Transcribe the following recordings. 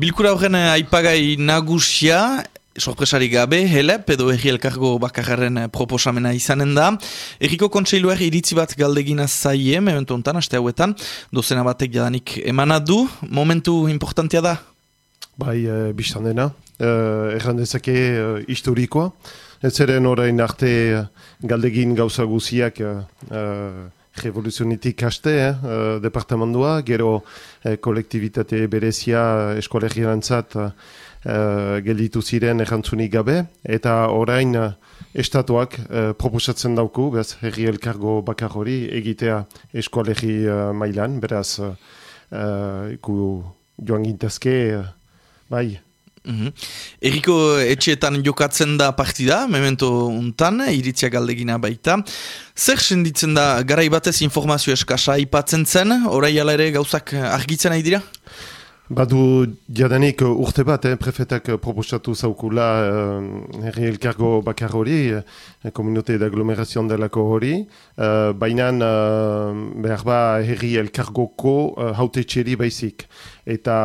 Bilkura horren aipagai nagusia, sorpresari gabe, helep edo erri elkargo bakarren proposamena izanen da. Erriko kontseiluar iritzi bat galdegina zaie, mementu ontan, aste hauetan, dozena batek jadanik emanadu, momentu importantia da? Bai, e, biztan dena, e, erran dezake e, historikoa, ez eren orain arte galdegin gauza guziak e, revoluzionitik haste, eh, uh, departamentua, gero eh, kolektibitate berezia eskolegian zat uh, gelditu ziren errantzunik gabe, eta orain uh, estatuak uh, proposatzen dauku, bez, herri elkargo bakar hori egitea eskolegi uh, mailan, beraz, uh, uh, joan gintezke, uh, bai, Mm Eriko etxeetan jokatzen da partida, memento untan, iritzia galdegina baita. Zer senditzen da garai batez informazio eskasa ipatzen zen, orai ala ere gauzak argitzen nahi dira? Badu jadanik urte bat, eh, prefetak proposatu zaukula uh, herri elkargo bakar hori, eh, komunote d'agglomeration delako hori, uh, baina uh, behar ba herri elkargoko uh, haute txeri baizik. Eta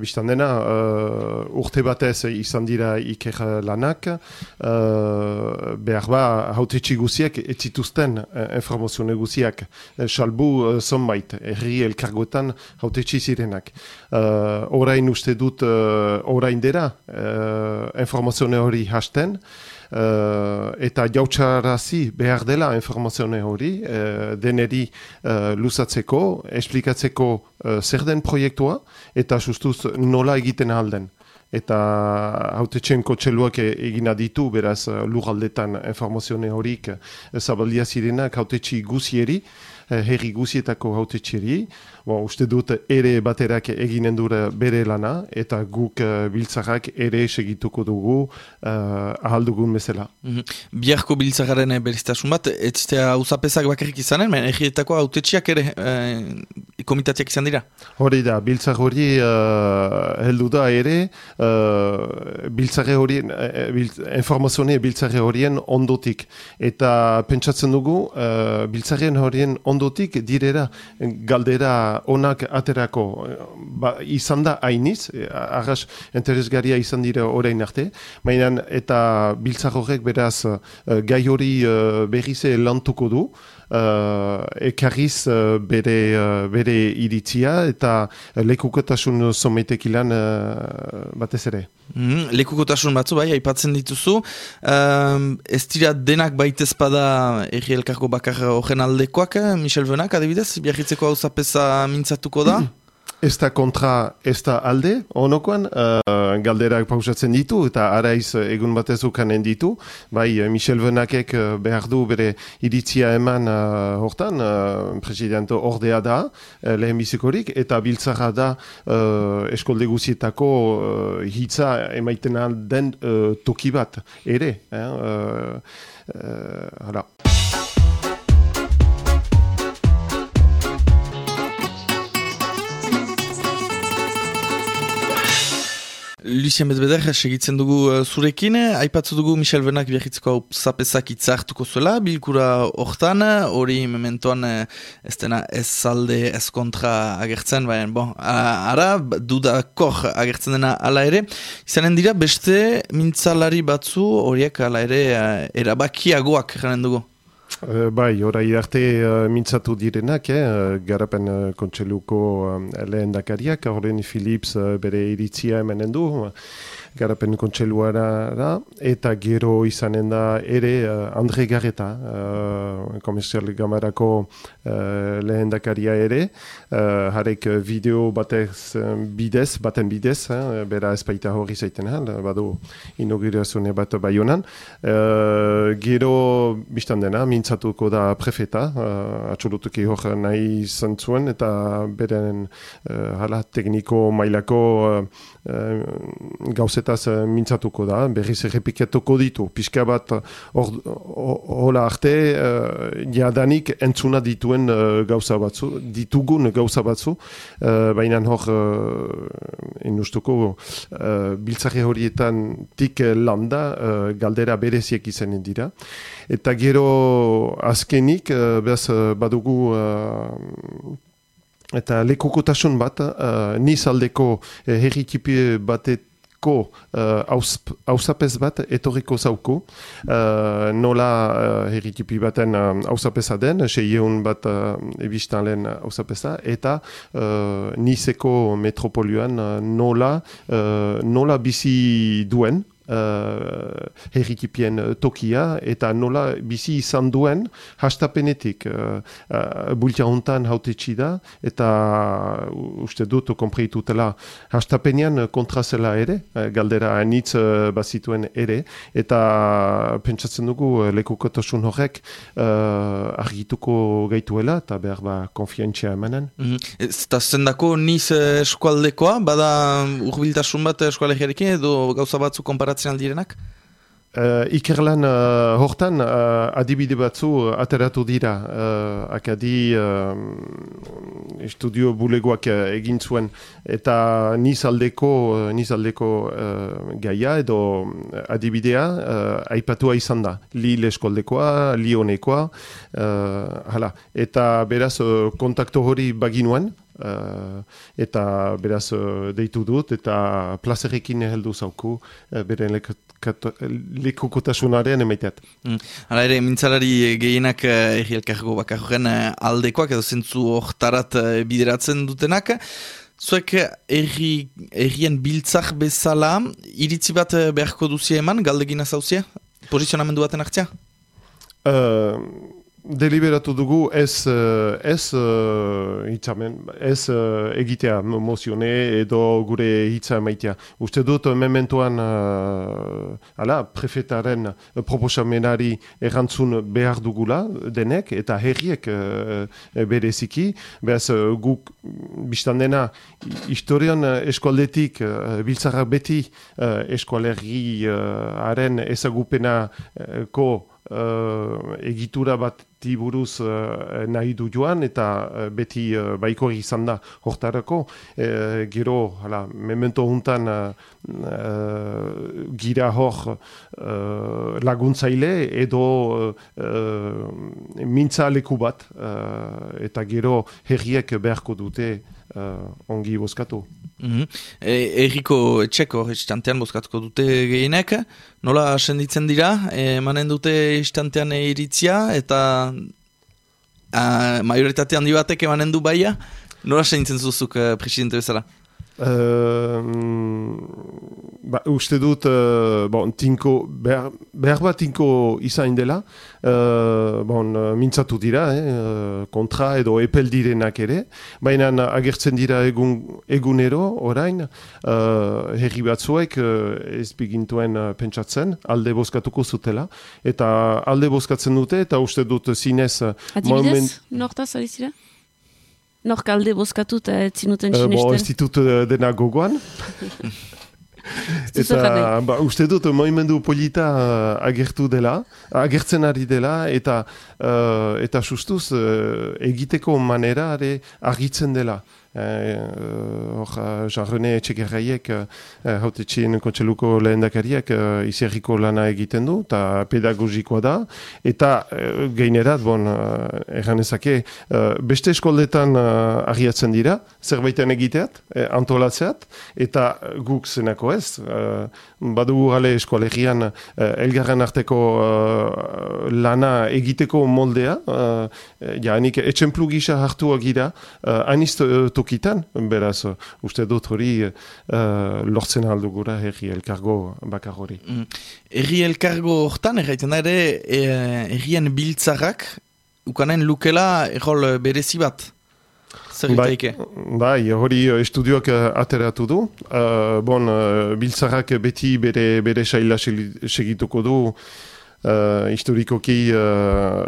biztan dena, uh, urte batez izan dira iker lanak, uh, behar ba haute guziak etzituzten uh, informazio neguziak, uh, salbu uh, zonbait herri elkargoetan haute zirenak. Uh, uh, orain uste dut uh, orain dira uh, informazio hori hasten. uh, eta jautsarazi behar dela informazio hori uh, deneri uh, luzatzeko, esplikatzeko uh, zer den proiektua eta sustuz nola egiten alden eta haute txenko txeluak egina ditu, beraz lugaldetan informazio horik zabaldia zirenak haute guzieri, herri guzietako haute txeri, Bo, uste dut ere baterak eginen dure bere lana eta guk uh, biltzarrak ere segituko dugu uh, ahal dugun bezala. Mm -hmm. Biarko biltzarraren beriztasun bat, ez zitea usapezak bakarrik izanen, men egietako autetxiak ere uh, komitatiak izan dira? Hori da, biltzar hori uh, heldu da ere, uh, biltzarre horien, uh, biltz, informazione biltzarre horien ondotik. Eta pentsatzen dugu, uh, biltzarren horien ondotik direra galdera onak aterako ba, izan da hainiz, e, arras interesgaria izan dira orain arte, mainan eta biltzak horrek beraz uh, gai hori uh, berrize lantuko du, uh, ekarriz uh, bere, uh, bere iritzia eta lekukotasun sometekilan uh, batez ere. Mm, lekukotasun batzu bai, aipatzen dituzu. Um, ez dira denak baitez bada erri elkarko bakar horren aldekoak, Michel Benak, adibidez, biarritzeko hau zapesa mintzatuko da? Ez da kontra, ez da alde, onokoan, uh, galderak pausatzen ditu, eta araiz egun batez ukanen ditu. Bai, Michel Venakek uh, behar du bere iritzia eman uh, hortan, uh, presidente ordea da, uh, lehen bizikorik, eta biltzara da uh, eskolde guzietako uh, hitza emaiten den uh, toki bat, ere. Eh? Uh, uh, Lucien Bezbeder, segitzen dugu uh, zurekin, aipatzu dugu Michel Benak biakitzeko hau zapezak itzartuko zuela, bilkura hortan, hori mementoan uh, ez dena ez salde, ez kontra agertzen, baina, bon, ara, dudakor agertzen dena ala ere, izanen dira beste mintzalari batzu horiek ala ere uh, erabakiagoak jaren dugu. Uh, bai, orai arte uh, mintzatu direnak, eh, garapen uh, kontseluko uh, lehen dakariak, horren Philips uh, bere iritzia emenen du, garapen kontseluara da, eta gero izanen da ere uh, Andre Garreta, uh, komerzial gamarako uh, lehen dakaria ere, uh, harek video batez bidez, baten bidez, eh, bera espaita hori zaiten hal, badu inaugurazune bat baionan. Uh, gero biztan dena, mintzatuko da prefeta, uh, atxolutuki hor nahi zantzuen, eta beren uh, hala tekniko mailako uh, uh, gauzetaz uh, mintzatuko da, berriz errepiketuko ditu. Pizka bat hola arte uh, jadanik entzuna dituen uh, gauza batzu, ditugun gauza batzu, uh, baina hor uh, inustuko uh, biltzare horietan tik landa uh, galdera bereziek izanen dira. Eta gero azkenik, uh, behaz, badugu eta lekukotasun bat, uh, nizaldeko uh, herritipi batet ko hausapez uh, bat etorriko zauku. Uh, nola uh, herritipi baten hausapeza den, seieun bat uh, ebistan lehen hausapeza, eta uh, nizeko metropolioan nola, uh, nola bizi duen, uh, herritipien uh, tokia eta nola bizi izan duen hastapenetik uh, uh, bultia hontan haute da eta uh, uste dut kompreitutela hastapenean kontrazela ere uh, galdera anitz uh, bazituen ere eta pentsatzen dugu uh, lekukotosun horrek uh, argituko gaituela eta behar ba konfientzia emanen mm -hmm. Eta zendako niz eskualdekoa bada urbiltasun bat eskualegiarekin edo gauza batzu konparat ateratzen aldirenak? Uh, ikerlan uh, hortan uh, adibide batzu ateratu dira uh, akadi uh, estudio bulegoak uh, egin zuen eta nizaldeko uh, nizaldeko uh, gaia edo adibidea uh, aipatua izan da li leskoldekoa, li honekoa uh, hala. eta beraz uh, kontakto hori baginuen Uh, eta beraz uh, deitu dut eta plazerekin heldu zauku uh, beren lekukotasunaren emaiteat. Mm. Hala ere, mintzalari gehienak uh, egielkargo bakarren uh, aldekoak edo zentzu hortarat uh, bideratzen dutenak. Zuek erri, errien biltzak bezala, iritzi bat beharko duzia eman, galdegina zauzia? Pozizionamendu baten hartzia? Uh, deliberatu dugu ez uh, ez uh, hitzamen ez uh, egitea mozione edo gure hitza maitea. Uste dut mementoan uh, ala prefetaren proposamenari erantzun behar dugula denek eta herriek uh, bereziki. Uh, guk biztan dena historian eskualdetik uh, biltzara beti uh, eskualerri uh, haren ezagupena uh, ko uh, egitura bat buruz uh, nahi du joan eta uh, beti uh, baiko izan da hortarako uh, gero hala, memento hontan uh, gira hor laguntzaile edo mintza leku bat eta gero herriek beharko dute ongi boskatu. Mm -hmm. e, Eriko etxeko istantean bozkatuko dute gehienek, nola asenditzen dira, emanen dute istantean iritzia eta a, majoritate handi batek emanen du baia, nola asenditzen zuzuk uh, presidente bezala? Uh, ba, uste dut uh, bon, tinko, behar, behar bat tinko izain dela uh, bon, mintzatu dira eh, kontra edo epel direnak ere baina agertzen dira egun, egunero orain uh, herri batzuek uh, ez bigintuen uh, pentsatzen alde bozkatuko zutela eta alde bozkatzen dute eta uste dut zinez Adibidez, moment... nortaz alizira? Nork alde bozkatu eta zinuten uh, sinesten? Bo, ez ditut uh, dena gogoan. eta ba, uste dut moimendu polita uh, agertu dela, agertzen ari dela, eta uh, eta sustuz uh, egiteko manera argitzen dela. Eh, hor, uh, Jean-René Etxegerraiek, uh, haute txien kontseluko lehen dakariak, izerriko lana egiten du, eta pedagogikoa da, eta uh, geinerat, bon, erran ezake, beste eskoldetan uh, agiatzen dira, zerbaiten egiteat, eh, antolatzeat, eta guk zenako ez, uh, badugu gale eskolegian uh, elgarren arteko lana egiteko moldea, uh, ja, etxemplu gisa hartu agira, uh, aniz tokitan, beraz, uste dut hori uh, lortzen aldugura herri elkargo bakar hori. Mm. Herri elkargo hortan, erraiten da ere, herrien biltzarrak, ukanen lukela errol berezi bat? Bai, bai, hori estudioak ateratu du. Uh, bon, uh, biltzarrak beti bere, bere saila segituko du uh, historikoki uh,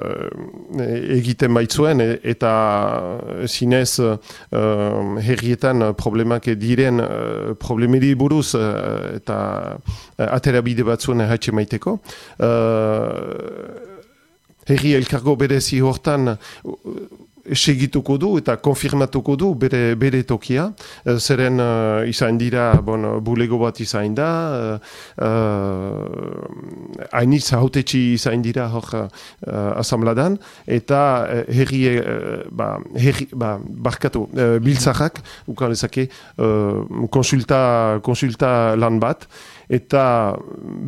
egiten baitzuen e, eta zinez uh, herrietan problemak diren uh, problemeri buruz uh, eta uh, aterabide batzuen haitxe maiteko. Uh, herri elkargo berezi hortan segituko du eta konfirmatuko du bere, bere tokia. Uh, zeren uh, izan dira, bon, bulego bat izan da, uh, hainitz hautetxi izan dira hor uh, asamladan, eta herri, uh, ba, herri, ba, barkatu, uh, biltzarrak, ukan lezake, uh, konsulta, konsulta lan bat, eta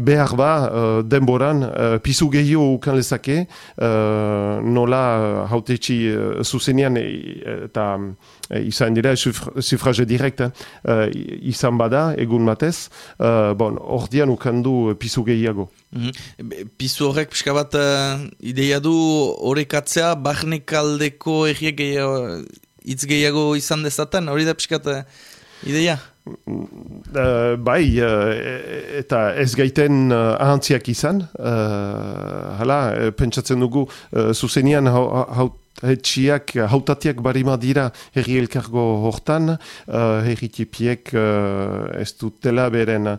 behar ba uh, denboran uh, pizu gehiago ukan lezake uh, nola hautetxi uh, zuzenean eta uh, izan dira sufraje direkt uh, izan bada egun batez uh, bon, ordian ukan du pizu gehiago Mm -hmm. Pizu horrek pixka bat uh, ideia du horrekatzea bahnek aldeko erriek gehiago, gehiago izan dezaten, hori da pixka uh, ideia? Uh, bai, uh, eta ez gaiten uh, ahantziak izan. Uh, hala, pentsatzen dugu, uh, zuzenian haut etxiak, hautatiak barima dira herri elkargo hortan, uh, herri tipiek uh, ez dutela beren uh,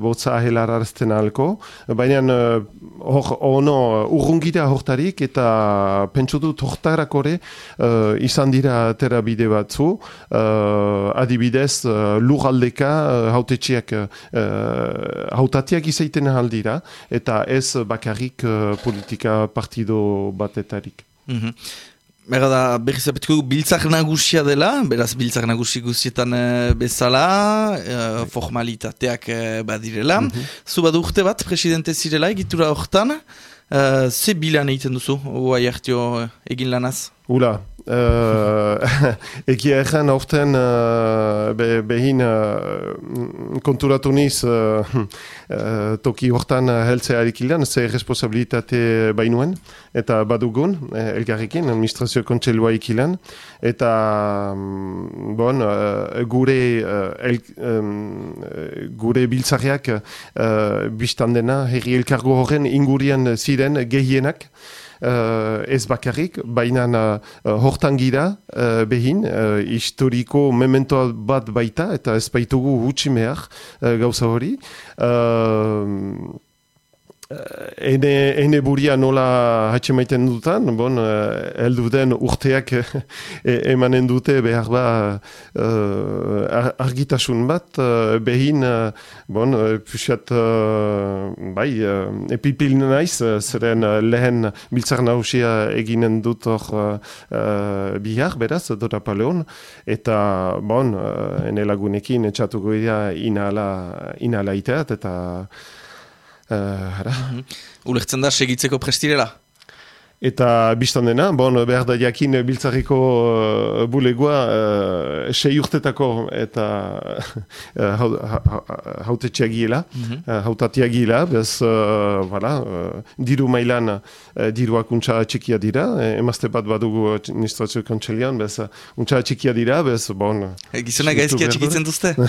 botza ahelarazten alko, baina uh, hor ono urrungira hortarik eta pentsu dut hortarakore uh, izan dira terabide batzu, uh, adibidez uh, lurraldeka uh, hautetxiak uh, hautatiak izaiten aldira eta ez bakarrik uh, politika partido batetarik. Mm Bera da, berriz apetiko biltzak nagusia dela, beraz biltzak nagusi guztietan uh, bezala, uh, formalitateak uh, badirela. Mm -hmm. Zu badu urte bat, presidente zirela, egitura horretan, uh, ze bilan egiten duzu, oai hartio egin lanaz? Ula, uh, egia egan horten uh, be, behin uh, konturatu niz uh, uh, toki hortan heltzea ilan, ze responsabilitate bainuen, eta badugun, uh, elgarrekin, administrazio kontselua ikilan, eta um, bon, uh, gure uh, el, um, gure biltzarriak uh, biztan dena, herri elkargo horren ingurian ziren gehienak, ez bakarrik, baina uh, hortan gira uh, behin, uh, historiko memento bat baita, eta ez baitugu hutsi mehar uh, gauza hori. Uh, ene, ene buria nola hatxe maiten dutan, bon, heldu den urteak emanen dute behar ba argitasun bat, behin, bon, puxat, bai, epipil naiz, zeren lehen biltzar nausia eginen dut hor uh, bihar, beraz, dora paleon, eta, bon, ene lagunekin etxatuko dira inala, inala iteat, eta Uh, mm -hmm. da, segitzeko prestirela? Eta biztan dena, bon, behar da jakin biltzarriko uh, bulegoa uh, sei urtetako eta uh, haute txiagiela, mm -hmm. uh, hautatiagiela, bez, uh, voilà, uh, diru mailan uh, diruak untsa txikia dira, e, emazte bat badugu administrazio kontselian, bez, uh, untsa txikia dira, bez, bon... E, gizona gaizkia txikitzen duzte?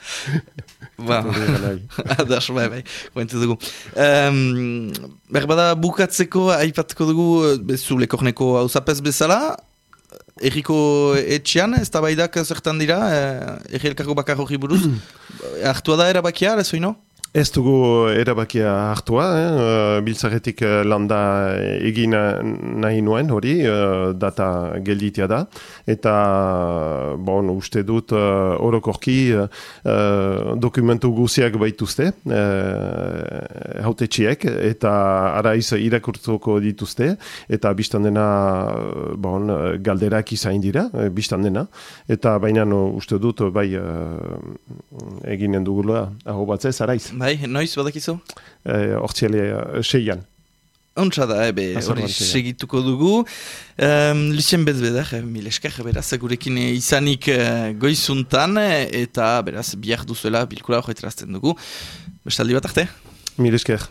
Ba, adas, bai, bai, guentu dugu. Um, Berbada bukatzeko, aipatuko dugu, bezu lekorneko hausapez bezala, erriko etxean, ez da baidak zertan dira, eh, erri elkarko bakar hori buruz, hartua da erabakia, ez no? Ez dugu erabakia hartua, eh? biltzaretik eh, landa egin nahi nuen hori, uh, data gelditia da, eta bon, uste dut orokorki uh, dokumentu guziak baituzte, uh, haute txiek, eta araiz irakurtuko dituzte, eta biztan dena bon, galderak izain dira, biztan dena, eta baina uste dut bai uh, eginen dugula, hau batzez, araiz. Bai, noiz badakizu? Hortziale, uh, seian. Ontsa da, ebe, hori segituko dugu. Um, Lucien Bezbeder, mil esker, beraz, gurekin izanik uh, goizuntan, eta beraz, biak duzuela, bilkula hori dugu. Bestaldi bat arte? Mil esker,